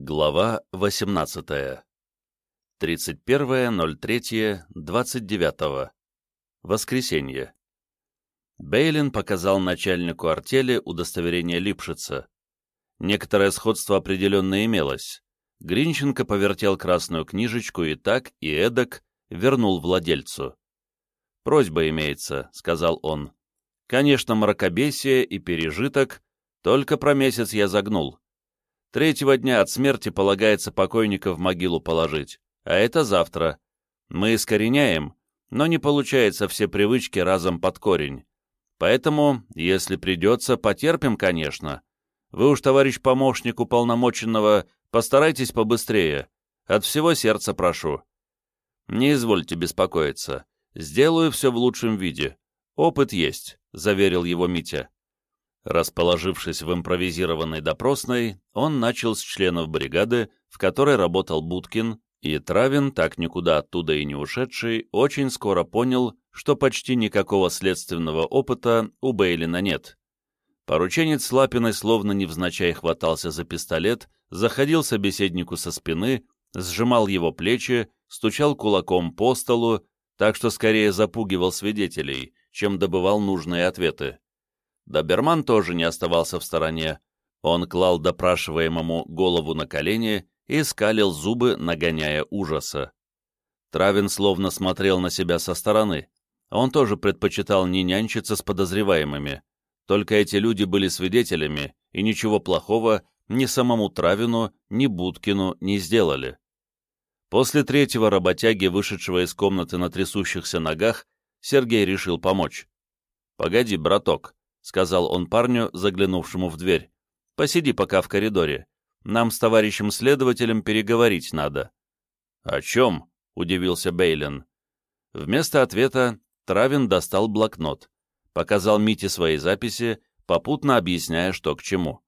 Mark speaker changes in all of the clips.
Speaker 1: Глава 18. 31.03.29. Воскресенье. Бейлин показал начальнику артели удостоверение Липшица. Некоторое сходство определенно имелось. Гринченко повертел красную книжечку и так, и эдак вернул владельцу. «Просьба имеется», — сказал он. «Конечно, мракобесие и пережиток, только про месяц я загнул. Третьего дня от смерти полагается покойника в могилу положить, а это завтра. Мы искореняем, но не получается все привычки разом под корень. Поэтому, если придется, потерпим, конечно. Вы уж, товарищ помощник уполномоченного, постарайтесь побыстрее. От всего сердца прошу. Не извольте беспокоиться. Сделаю все в лучшем виде. Опыт есть, — заверил его Митя. Расположившись в импровизированной допросной, он начал с членов бригады, в которой работал Будкин, и Травин, так никуда оттуда и не ушедший, очень скоро понял, что почти никакого следственного опыта у Бейлина нет. Порученец Лапиной словно невзначай хватался за пистолет, заходил собеседнику со спины, сжимал его плечи, стучал кулаком по столу, так что скорее запугивал свидетелей, чем добывал нужные ответы. Доберман тоже не оставался в стороне. Он клал допрашиваемому голову на колени и скалил зубы, нагоняя ужаса. Травин словно смотрел на себя со стороны. Он тоже предпочитал не нянчиться с подозреваемыми. Только эти люди были свидетелями, и ничего плохого ни самому Травину, ни Будкину не сделали. После третьего работяги, вышедшего из комнаты на трясущихся ногах, Сергей решил помочь. «Погоди, браток», — сказал он парню, заглянувшему в дверь. «Посиди пока в коридоре. Нам с товарищем следователем переговорить надо». «О чем?» — удивился Бейлен. Вместо ответа Травин достал блокнот, показал Мите свои записи, попутно объясняя, что к чему.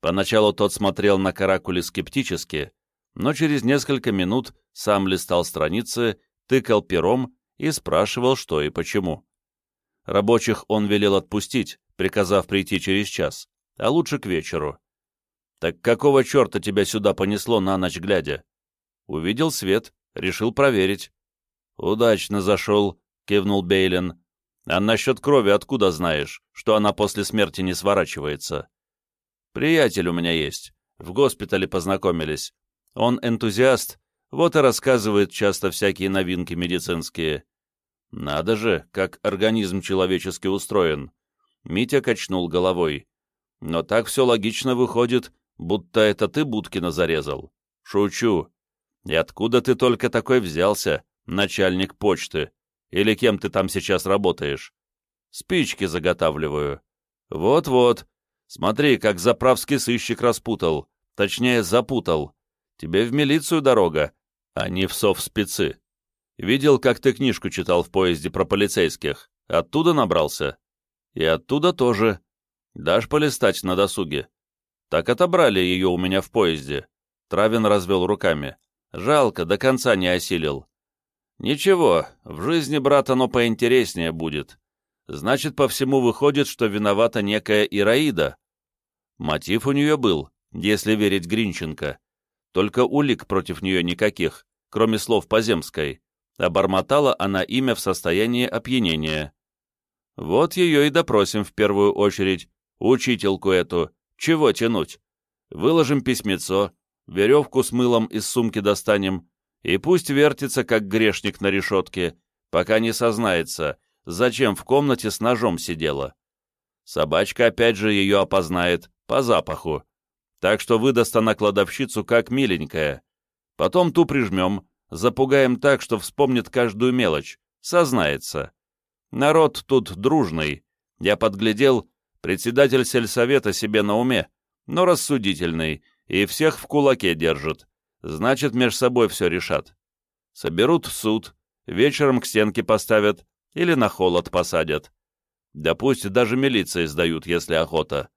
Speaker 1: Поначалу тот смотрел на каракули скептически, но через несколько минут сам листал страницы, тыкал пером и спрашивал, что и почему. Рабочих он велел отпустить, приказав прийти через час, а лучше к вечеру. «Так какого черта тебя сюда понесло на ночь глядя?» «Увидел свет, решил проверить». «Удачно зашел», — кивнул Бейлен. «А насчет крови откуда знаешь, что она после смерти не сворачивается?» «Приятель у меня есть. В госпитале познакомились. Он энтузиаст, вот и рассказывает часто всякие новинки медицинские. Надо же, как организм человеческий устроен. Митя качнул головой. «Но так все логично выходит, будто это ты Будкина зарезал. Шучу. И откуда ты только такой взялся, начальник почты? Или кем ты там сейчас работаешь? Спички заготавливаю. Вот-вот. Смотри, как заправский сыщик распутал. Точнее, запутал. Тебе в милицию дорога, а не в совспецы. Видел, как ты книжку читал в поезде про полицейских. Оттуда набрался?» И оттуда тоже. Дашь полистать на досуге? Так отобрали ее у меня в поезде. Травин развел руками. Жалко, до конца не осилил. Ничего, в жизни, брат, оно поинтереснее будет. Значит, по всему выходит, что виновата некая Ираида. Мотив у нее был, если верить Гринченко. Только улик против нее никаких, кроме слов Поземской. Обормотала она имя в состоянии опьянения. Вот ее и допросим в первую очередь, учительку эту. Чего тянуть? Выложим письмецо, веревку с мылом из сумки достанем, и пусть вертится, как грешник на решетке, пока не сознается, зачем в комнате с ножом сидела. Собачка опять же ее опознает, по запаху. Так что выдаст она кладовщицу как миленькая. Потом ту прижмем, запугаем так, что вспомнит каждую мелочь, сознается. Народ тут дружный. Я подглядел, председатель сельсовета себе на уме, но рассудительный, и всех в кулаке держит. Значит, меж собой все решат. Соберут суд, вечером к стенке поставят или на холод посадят. Да пусть даже милиции сдают, если охота.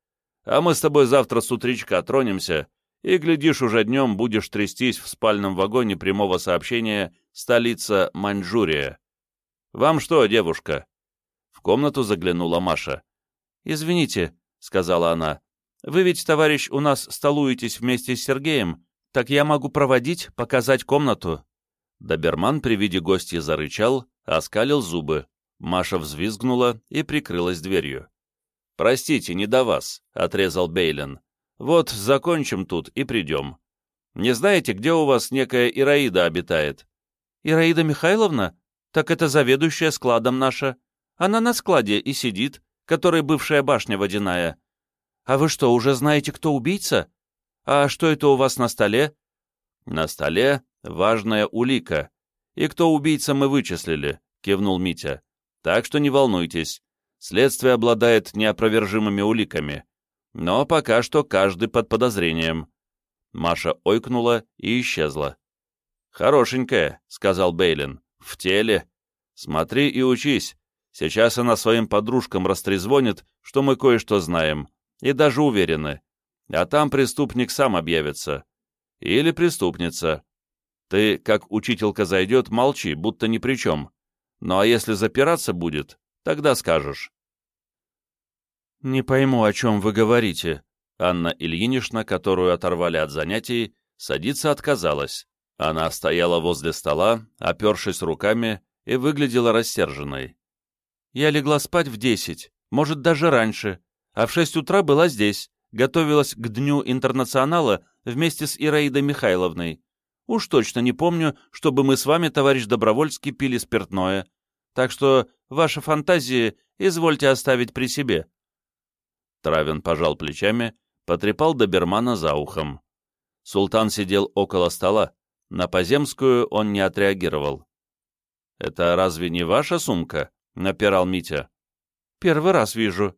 Speaker 1: А мы с тобой завтра с утречка тронемся, и, глядишь, уже днем будешь трястись в спальном вагоне прямого сообщения «Столица Маньчжурия». «Вам что, девушка?» В комнату заглянула Маша. «Извините», — сказала она, — «вы ведь, товарищ, у нас столуетесь вместе с Сергеем,
Speaker 2: Так я могу проводить, показать комнату».
Speaker 1: Доберман при виде гостя зарычал, оскалил зубы. Маша взвизгнула и прикрылась дверью. «Простите, не до вас», — отрезал Бейлен. «Вот, закончим тут и придем. Не знаете, где у вас некая Ираида обитает?»
Speaker 2: «Ираида Михайловна? Так это заведующая складом наша. Она на складе и сидит, который бывшая башня водяная. А вы что, уже знаете, кто убийца? А что это у вас на столе?»
Speaker 1: «На столе важная улика. И кто убийца мы вычислили», — кивнул Митя. «Так что не волнуйтесь. Следствие обладает неопровержимыми уликами. Но пока что каждый под подозрением». Маша ойкнула и исчезла. «Хорошенькая», — сказал Бейлин. «В теле. Смотри и учись. Сейчас она своим подружкам растрезвонит, что мы кое-что знаем, и даже уверены. А там преступник сам объявится. Или преступница. Ты, как учителька зайдет, молчи, будто ни при чем. Ну а если запираться будет, тогда скажешь.
Speaker 2: «Не пойму, о чем вы говорите».
Speaker 1: Анна Ильинична, которую оторвали от занятий, садиться отказалась. Она стояла возле стола, опершись руками, и выглядела рассерженной.
Speaker 2: Я легла спать в десять, может, даже раньше, а в шесть утра была здесь, готовилась к Дню Интернационала вместе с Ираидой Михайловной. Уж точно не помню, чтобы мы с вами, товарищ Добровольский, пили спиртное. Так что ваши фантазии извольте оставить при себе».
Speaker 1: Травин пожал плечами, потрепал добермана за ухом. Султан сидел около стола, на поземскую он не отреагировал. «Это разве не ваша сумка?» — напирал Митя.
Speaker 2: «Первый раз вижу».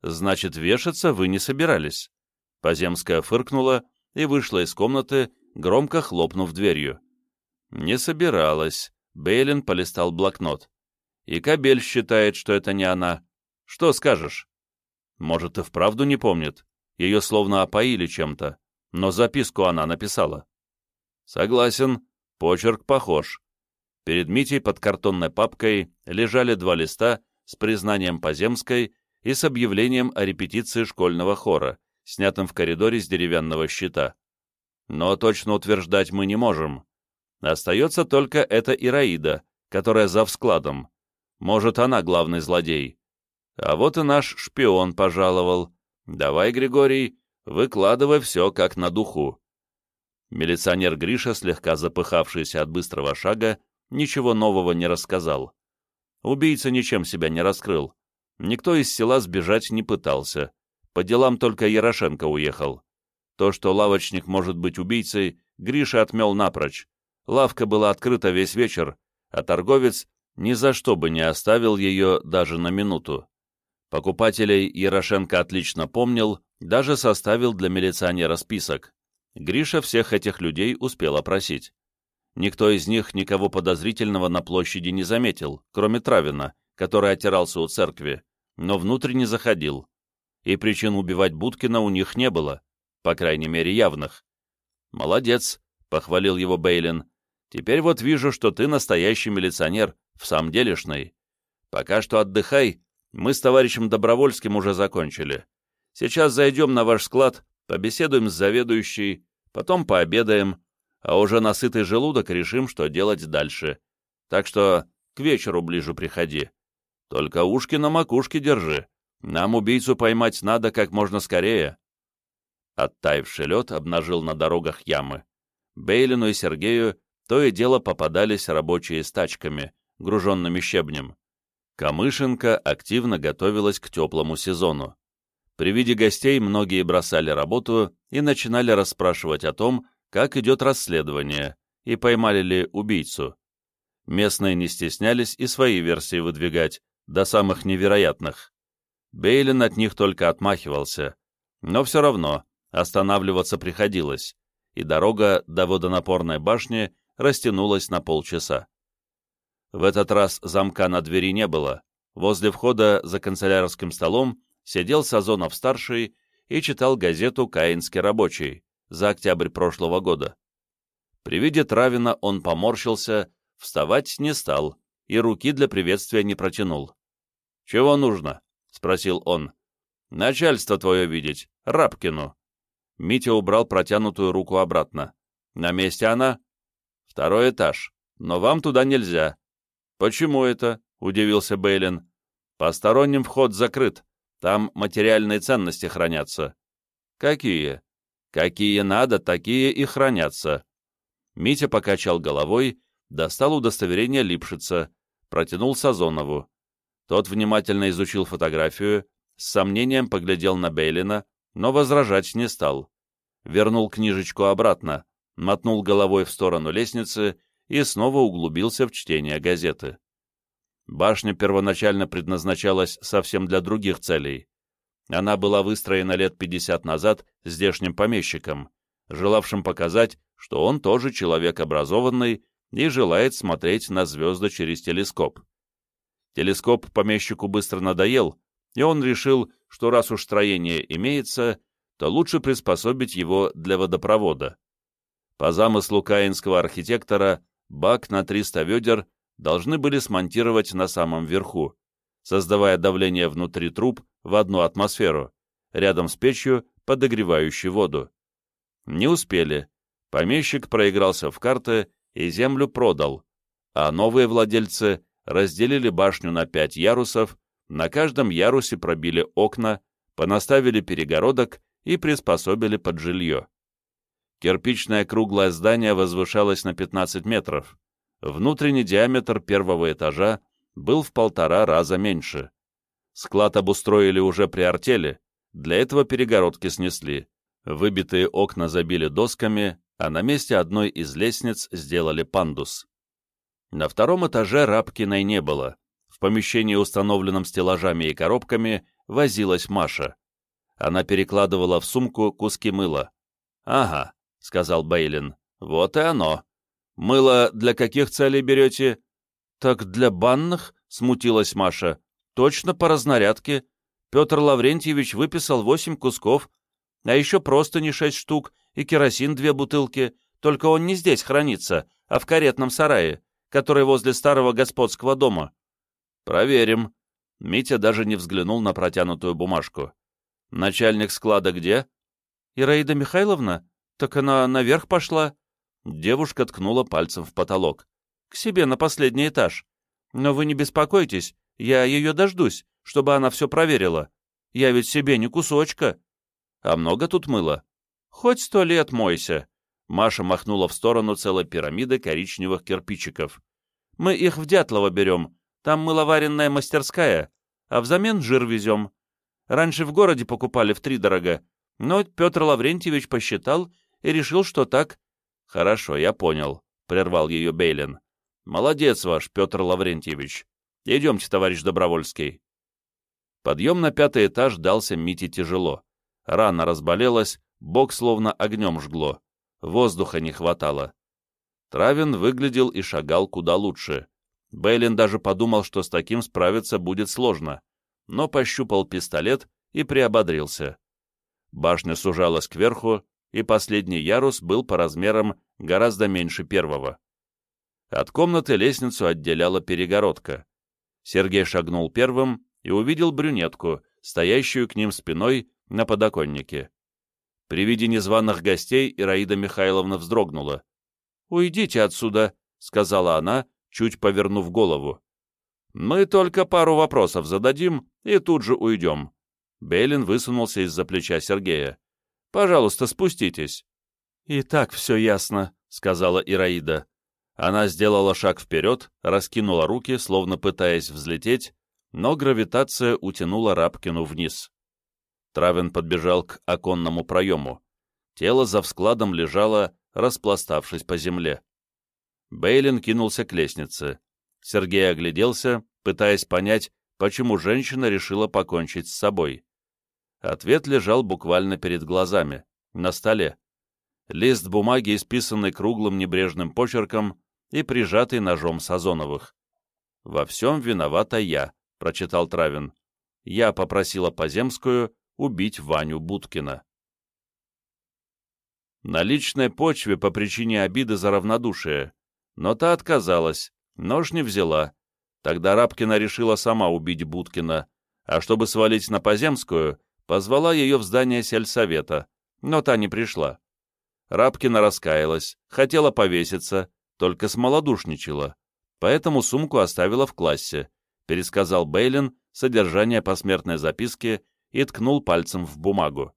Speaker 1: «Значит, вешаться вы не собирались». Поземская фыркнула и вышла из комнаты, громко хлопнув дверью. «Не собиралась». Бейлин полистал блокнот. «И Кабель считает, что это не она. Что скажешь?» «Может, и вправду не помнит. Ее словно опоили чем-то. Но записку она написала». «Согласен. Почерк похож. Перед Митей под картонной папкой лежали два листа с признанием Поземской и с объявлением о репетиции школьного хора, снятым в коридоре с деревянного щита. Но точно утверждать мы не можем. Остается только эта Ираида, которая за складом. Может, она главный злодей. А вот и наш шпион пожаловал. Давай, Григорий, выкладывай все как на духу. Милиционер Гриша, слегка запыхавшийся от быстрого шага, ничего нового не рассказал. Убийца ничем себя не раскрыл. Никто из села сбежать не пытался. По делам только Ярошенко уехал. То, что лавочник может быть убийцей, Гриша отмел напрочь. Лавка была открыта весь вечер, а торговец ни за что бы не оставил ее даже на минуту. Покупателей Ярошенко отлично помнил, даже составил для милиционера список. Гриша всех этих людей успел опросить. Никто из них никого подозрительного на площади не заметил, кроме Травина, который отирался у церкви, но внутрь не заходил. И причин убивать Будкина у них не было, по крайней мере явных. «Молодец», — похвалил его Бейлин. «Теперь вот вижу, что ты настоящий милиционер, в самом делешный. Пока что отдыхай, мы с товарищем Добровольским уже закончили. Сейчас зайдем на ваш склад, побеседуем с заведующей, потом пообедаем, а уже на сытый желудок решим, что делать дальше. Так что к вечеру ближе приходи. Только ушки на макушке держи. Нам убийцу поймать надо как можно скорее. Оттаивший лед обнажил на дорогах ямы. Бейлину и Сергею то и дело попадались рабочие с тачками, груженными щебнем. Камышенко активно готовилась к теплому сезону. При виде гостей многие бросали работу и начинали расспрашивать о том, как идет расследование и поймали ли убийцу. Местные не стеснялись и свои версии выдвигать, до самых невероятных. Бейлин от них только отмахивался, но все равно останавливаться приходилось, и дорога до водонапорной башни растянулась на полчаса. В этот раз замка на двери не было. Возле входа за канцелярским столом сидел Сазонов-старший и читал газету «Каинский рабочий», за октябрь прошлого года. При виде Травина он поморщился, вставать не стал и руки для приветствия не протянул. «Чего нужно?» — спросил он. «Начальство твое видеть, Рабкину». Митя убрал протянутую руку обратно. На месте она. Второй этаж. Но вам туда нельзя. Почему это? Удивился Бейлин. Посторонним вход закрыт. Там материальные ценности хранятся. Какие? Какие надо, такие и хранятся. Митя покачал головой, достал удостоверение Липшица, протянул Сазонову. Тот внимательно изучил фотографию, с сомнением поглядел на Бейлина, но возражать не стал. Вернул книжечку обратно, мотнул головой в сторону лестницы и снова углубился в чтение газеты. Башня первоначально предназначалась совсем для других целей. Она была выстроена лет 50 назад здешним помещиком, желавшим показать, что он тоже человек образованный и желает смотреть на звезды через телескоп. Телескоп помещику быстро надоел, и он решил, что раз уж строение имеется, то лучше приспособить его для водопровода. По замыслу каинского архитектора, бак на 300 ведер должны были смонтировать на самом верху, создавая давление внутри труб в одну атмосферу, рядом с печью, подогревающей воду. Не успели. Помещик проигрался в карты и землю продал, а новые владельцы разделили башню на пять ярусов, на каждом ярусе пробили окна, понаставили перегородок и приспособили под жилье. Кирпичное круглое здание возвышалось на 15 метров. Внутренний диаметр первого этажа был в полтора раза меньше. Склад обустроили уже при артели, для этого перегородки снесли. Выбитые окна забили досками, а на месте одной из лестниц сделали пандус. На втором этаже Рабкиной не было. В помещении, установленном стеллажами и коробками, возилась Маша. Она перекладывала в сумку куски мыла. «Ага», — сказал Бейлин, — «вот и оно. Мыло для каких целей берете?» «Так для банных?» — смутилась Маша. «Точно по разнарядке. Петр Лаврентьевич выписал восемь кусков, а еще просто не шесть штук и керосин две бутылки, только он не здесь хранится, а в каретном сарае, который возле старого господского дома». «Проверим». Митя даже не взглянул на протянутую бумажку. «Начальник склада где?» «Ираида Михайловна? Так она наверх пошла». Девушка ткнула пальцем в потолок. «К себе на последний этаж. Но вы не беспокойтесь, я ее дождусь, чтобы она все проверила. Я ведь себе не кусочка». «А много тут мыла?» «Хоть сто лет мойся». Маша махнула в сторону целой пирамиды коричневых кирпичиков. «Мы их в Дятлово берем, там мыловаренная мастерская, а взамен жир везем. Раньше в городе покупали в три дорого, но Петр Лаврентьевич посчитал и решил, что так «Хорошо, я понял», — прервал ее Бейлин. «Молодец ваш, Петр Лаврентьевич. Идемте, товарищ Добровольский». Подъем на пятый этаж дался Мите тяжело. Рана разболелась, бок словно огнем жгло. Воздуха не хватало. Травин выглядел и шагал куда лучше. Бейлин даже подумал, что с таким справиться будет сложно, но пощупал пистолет и приободрился. Башня сужалась кверху, и последний ярус был по размерам гораздо меньше первого. От комнаты лестницу отделяла перегородка. Сергей шагнул первым и увидел брюнетку, стоящую к ним спиной на подоконнике. При виде незваных гостей Ираида Михайловна вздрогнула. «Уйдите отсюда», — сказала она, чуть повернув голову. «Мы только пару вопросов зададим и тут же уйдем». Бейлин высунулся из-за плеча Сергея. Пожалуйста, спуститесь». «И так все ясно», — сказала Ираида. Она сделала шаг вперед, раскинула руки, словно пытаясь взлететь, но гравитация утянула Рабкину вниз. Травин подбежал к оконному проему. Тело за вскладом лежало, распластавшись по земле. Бейлин кинулся к лестнице. Сергей огляделся, пытаясь понять, почему женщина решила покончить с собой. Ответ лежал буквально перед глазами, на столе. Лист бумаги, исписанный круглым небрежным почерком и прижатый ножом Сазоновых. «Во всем виновата я», — прочитал Травин. «Я попросила Поземскую убить Ваню Будкина». На личной почве по причине обиды за равнодушие. Но та отказалась, нож не взяла. Тогда Рабкина решила сама убить Будкина, а чтобы свалить на Поземскую, Позвала ее в здание сельсовета, но та не пришла. Рабкина раскаялась, хотела повеситься, только смолодушничала, поэтому сумку оставила в классе, пересказал Бейлин содержание посмертной записки и ткнул пальцем в бумагу.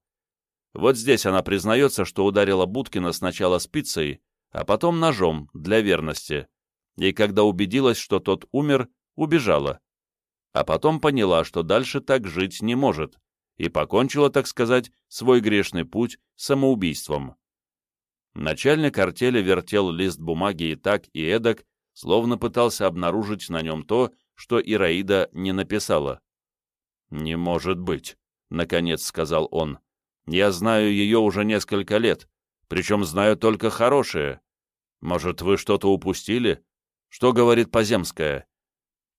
Speaker 1: Вот здесь она признается, что ударила Будкина сначала спицей, а потом ножом для верности, и когда убедилась, что тот умер, убежала. А потом поняла, что дальше так жить не может, и покончила, так сказать, свой грешный путь самоубийством. Начальник артели вертел лист бумаги и так, и эдак, словно пытался обнаружить на нем то, что Ираида не написала. «Не может быть», — наконец сказал он. «Я знаю ее уже несколько лет, причем знаю только хорошее. Может, вы что-то упустили? Что говорит Поземская?»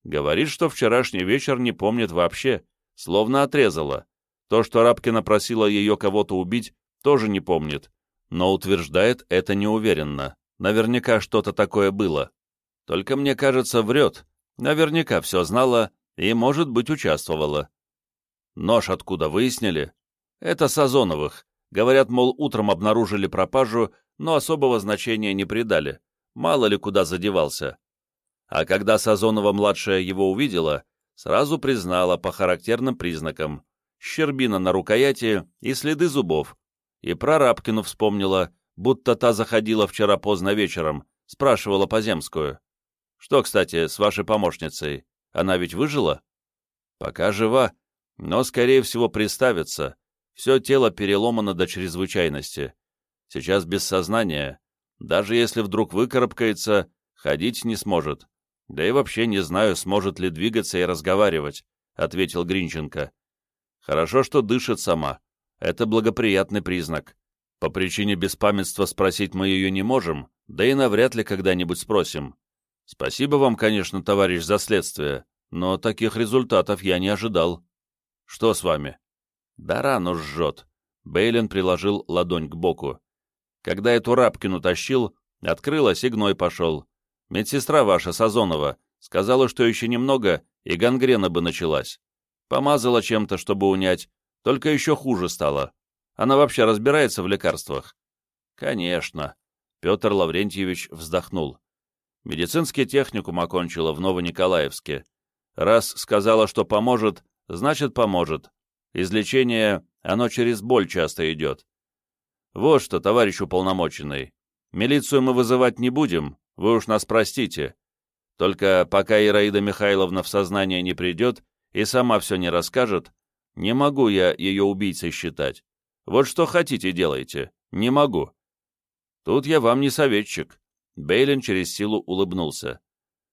Speaker 1: Говорит, что вчерашний вечер не помнит вообще, словно отрезала. То, что Рабкина просила ее кого-то убить, тоже не помнит, но утверждает это неуверенно. Наверняка что-то такое было. Только мне кажется, врет. Наверняка все знала и, может быть, участвовала. Нож откуда выяснили? Это Сазоновых. Говорят, мол, утром обнаружили пропажу, но особого значения не придали. Мало ли куда задевался. А когда Сазонова-младшая его увидела, сразу признала по характерным признакам. Щербина на рукояти и следы зубов. И про Рабкину вспомнила, будто та заходила вчера поздно вечером, спрашивала Поземскую. «Что, кстати, с вашей помощницей? Она ведь выжила?» «Пока жива, но, скорее всего, приставится. Все тело переломано до чрезвычайности. Сейчас без сознания. Даже если вдруг выкарабкается, ходить не сможет. Да и вообще не знаю, сможет ли двигаться и разговаривать», — ответил Гринченко. «Хорошо, что дышит сама. Это благоприятный признак. По причине беспамятства спросить мы ее не можем, да и навряд ли когда-нибудь спросим. Спасибо вам, конечно, товарищ, за следствие, но таких результатов я не ожидал. Что с вами? Да рану жжет. Бейлин приложил ладонь к боку. Когда эту Рабкину тащил, открылась и гной пошел. Медсестра ваша, Сазонова, сказала, что еще немного, и гангрена бы началась. Помазала чем-то, чтобы унять, только еще хуже стало. Она вообще разбирается в лекарствах? Конечно. Петр Лаврентьевич вздохнул. Медицинский техникум окончила в Новониколаевске. Раз сказала, что поможет, значит поможет. Излечение, оно через боль часто идет. Вот что, товарищ уполномоченный. Милицию мы вызывать не будем, вы уж нас простите. Только пока Ираида Михайловна в сознание не придет и сама все не расскажет, не могу я ее убийцей считать. Вот что хотите делайте, не могу. Тут я вам не советчик. Бейлин через силу улыбнулся.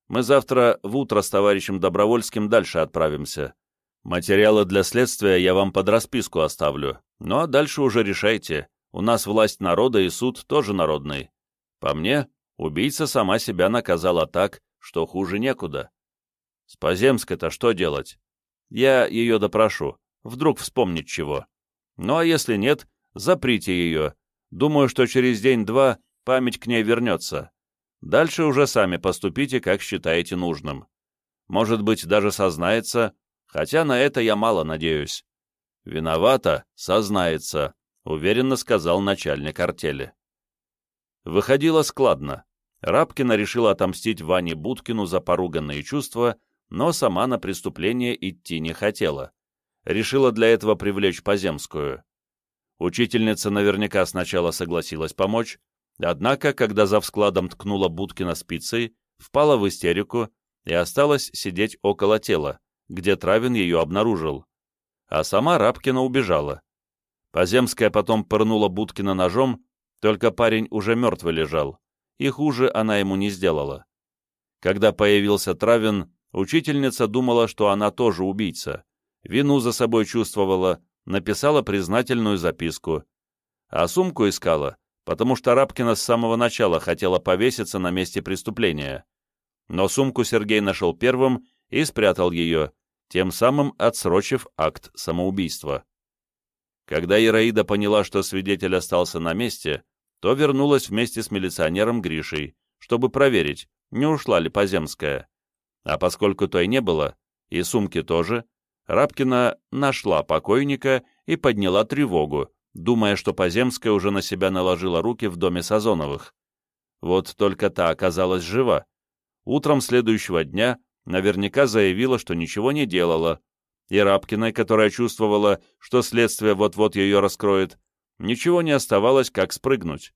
Speaker 1: «Мы завтра в утро с товарищем Добровольским дальше отправимся. Материалы для следствия я вам под расписку оставлю. Ну а дальше уже решайте. У нас власть народа и суд тоже народный. По мне, убийца сама себя наказала так, что хуже некуда. С Поземской-то что делать? Я ее допрошу. Вдруг вспомнить чего. Ну а если нет, заприте ее. Думаю, что через день-два память к ней вернется. Дальше уже сами поступите, как считаете нужным. Может быть, даже сознается, хотя на это я мало надеюсь. Виновата, сознается, уверенно сказал начальник артели. Выходило складно. Рабкина решила отомстить Ване Будкину за поруганные чувства, но сама на преступление идти не хотела. Решила для этого привлечь Поземскую. Учительница наверняка сначала согласилась помочь, Однако, когда за складом ткнула Будкина спицей, впала в истерику и осталась сидеть около тела, где Травин ее обнаружил. А сама Рабкина убежала. Поземская потом пырнула Будкина ножом, только парень уже мертвый лежал, и хуже она ему не сделала. Когда появился Травин, учительница думала, что она тоже убийца, вину за собой чувствовала, написала признательную записку, а сумку искала, потому что Рабкина с самого начала хотела повеситься на месте преступления. Но сумку Сергей нашел первым и спрятал ее, тем самым отсрочив акт самоубийства. Когда Ираида поняла, что свидетель остался на месте, то вернулась вместе с милиционером Гришей, чтобы проверить, не ушла ли Поземская. А поскольку той не было, и сумки тоже, Рабкина нашла покойника и подняла тревогу, думая, что Поземская уже на себя наложила руки в доме Сазоновых. Вот только та оказалась жива. Утром следующего дня наверняка заявила, что ничего не делала, и Рабкиной, которая чувствовала, что следствие вот-вот ее раскроет, ничего не оставалось, как спрыгнуть.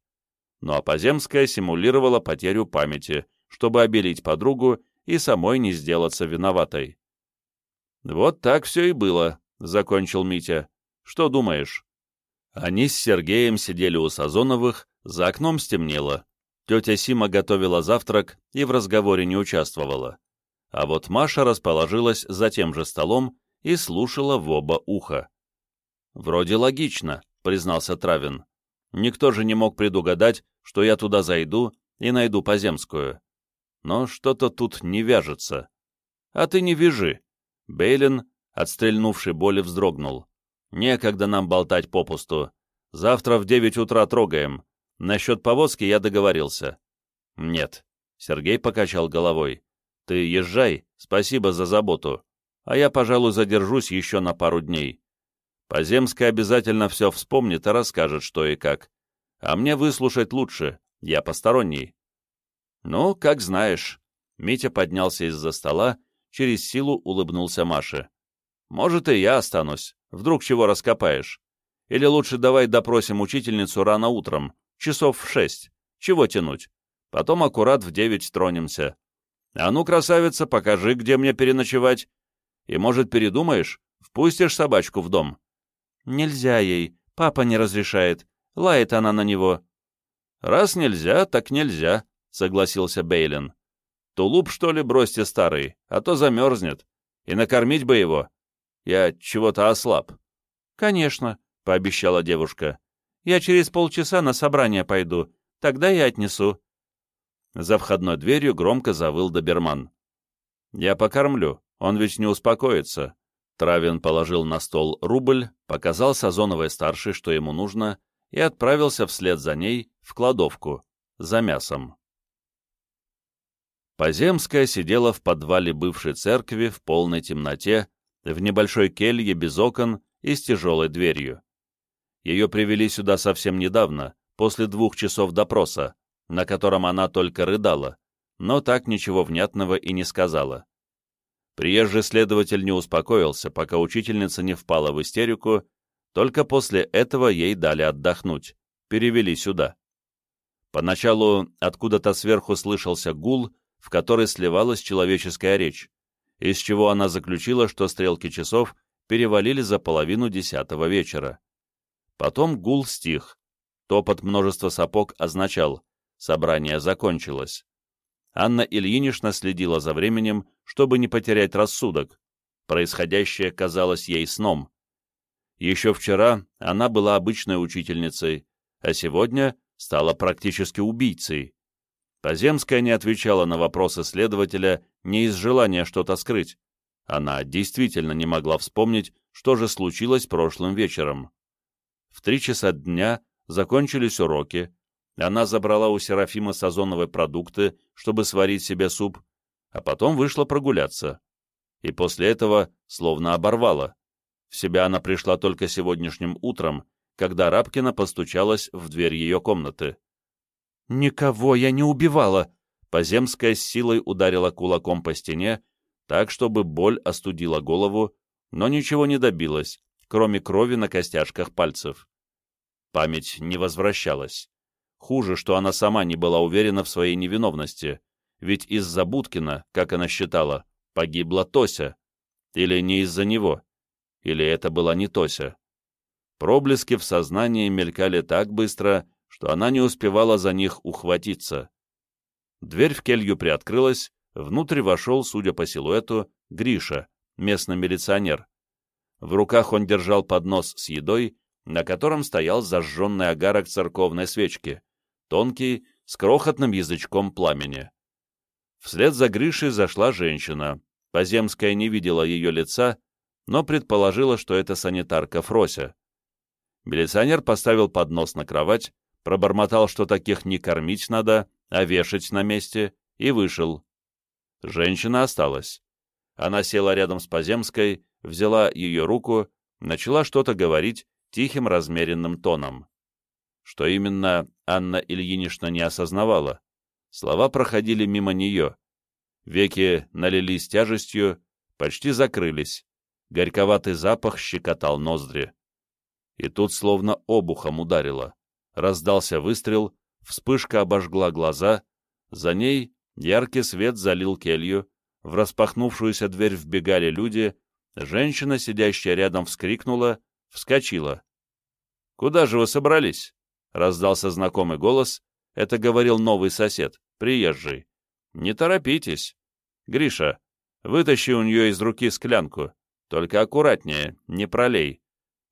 Speaker 1: Ну а Поземская симулировала потерю памяти, чтобы обелить подругу и самой не сделаться виноватой. «Вот так все и было», — закончил Митя. «Что думаешь?» Они с Сергеем сидели у Сазоновых, за окном стемнело. Тетя Сима готовила завтрак и в разговоре не участвовала. А вот Маша расположилась за тем же столом и слушала в оба уха. «Вроде логично», — признался Травин. «Никто же не мог предугадать, что я туда зайду и найду Поземскую. Но что-то тут не вяжется. А ты не вяжи». Бейлин, отстрельнувший боли, вздрогнул. «Некогда нам болтать попусту. Завтра в девять утра трогаем. Насчет повозки я договорился». «Нет». Сергей покачал головой. «Ты езжай, спасибо за заботу. А я, пожалуй, задержусь еще на пару дней. Поземская обязательно все вспомнит и расскажет, что и как. А мне выслушать лучше, я посторонний». «Ну, как знаешь». Митя поднялся из-за стола, через силу улыбнулся Маше. «Может, и я останусь. Вдруг чего раскопаешь? Или лучше давай допросим учительницу рано утром, часов в шесть. Чего тянуть? Потом аккурат в девять тронемся. А ну, красавица, покажи, где мне переночевать. И, может, передумаешь, впустишь собачку в дом?» «Нельзя ей, папа не разрешает. Лает она на него». «Раз нельзя, так нельзя», — согласился Бейлин. «Тулуп, что ли, бросьте старый, а то замерзнет. И накормить бы его. Я чего-то ослаб». «Конечно», — пообещала девушка. «Я через полчаса на собрание пойду, тогда я отнесу». За входной дверью громко завыл доберман. «Я покормлю, он ведь не успокоится». Травин положил на стол рубль, показал Сазоновой-старшей, что ему нужно, и отправился вслед за ней в кладовку, за мясом. Поземская сидела в подвале бывшей церкви в полной темноте, в небольшой келье без окон и с тяжелой дверью. Ее привели сюда совсем недавно, после двух часов допроса, на котором она только рыдала, но так ничего внятного и не сказала. Приезжий следователь не успокоился, пока учительница не впала в истерику, только после этого ей дали отдохнуть, перевели сюда. Поначалу откуда-то сверху слышался гул, в который сливалась человеческая речь, из чего она заключила, что стрелки часов перевалили за половину десятого вечера. Потом гул стих. Топот множества сапог означал «собрание закончилось». Анна Ильинична следила за временем, чтобы не потерять рассудок. Происходящее казалось ей сном. Еще вчера она была обычной учительницей, а сегодня стала практически убийцей. Поземская не отвечала на вопросы следователя не из желания что-то скрыть. Она действительно не могла вспомнить, что же случилось прошлым вечером. В три часа дня закончились уроки, она забрала у Серафима сазоновые продукты, чтобы сварить себе суп, а потом вышла прогуляться. И после этого словно оборвала. В себя она пришла только сегодняшним утром, когда Рабкина постучалась в дверь ее комнаты. «Никого я не убивала!» Поземская с силой ударила кулаком по стене, так, чтобы боль остудила голову, но ничего не добилась, кроме крови на костяшках пальцев. Память не возвращалась. Хуже, что она сама не была уверена в своей невиновности, ведь из-за Будкина, как она считала, погибла Тося. Или не из-за него. Или это была не Тося. Проблески в сознании мелькали так быстро, что она не успевала за них ухватиться. Дверь в келью приоткрылась, внутрь вошел, судя по силуэту, Гриша, местный милиционер. В руках он держал поднос с едой, на котором стоял зажженный огарок церковной свечки тонкий, с крохотным язычком пламени. Вслед за Гришей зашла женщина. Поземская не видела ее лица, но предположила, что это санитарка Фрося. Милиционер поставил поднос на кровать, пробормотал, что таких не кормить надо, а вешать на месте, и вышел. Женщина осталась. Она села рядом с Поземской, взяла ее руку, начала что-то говорить, тихим размеренным тоном. Что именно, Анна Ильинична не осознавала. Слова проходили мимо нее. Веки налились тяжестью, почти закрылись. Горьковатый запах щекотал ноздри. И тут словно обухом ударило. Раздался выстрел, вспышка обожгла глаза, за ней яркий свет залил келью, в распахнувшуюся дверь вбегали люди, женщина, сидящая рядом, вскрикнула, вскочила. «Куда же вы собрались?» — раздался знакомый голос. Это говорил новый сосед, приезжий. «Не торопитесь. Гриша, вытащи у нее из руки склянку. Только аккуратнее, не пролей.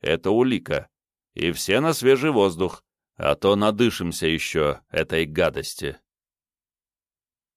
Speaker 1: Это улика. И все на свежий воздух, а то надышимся еще этой гадости».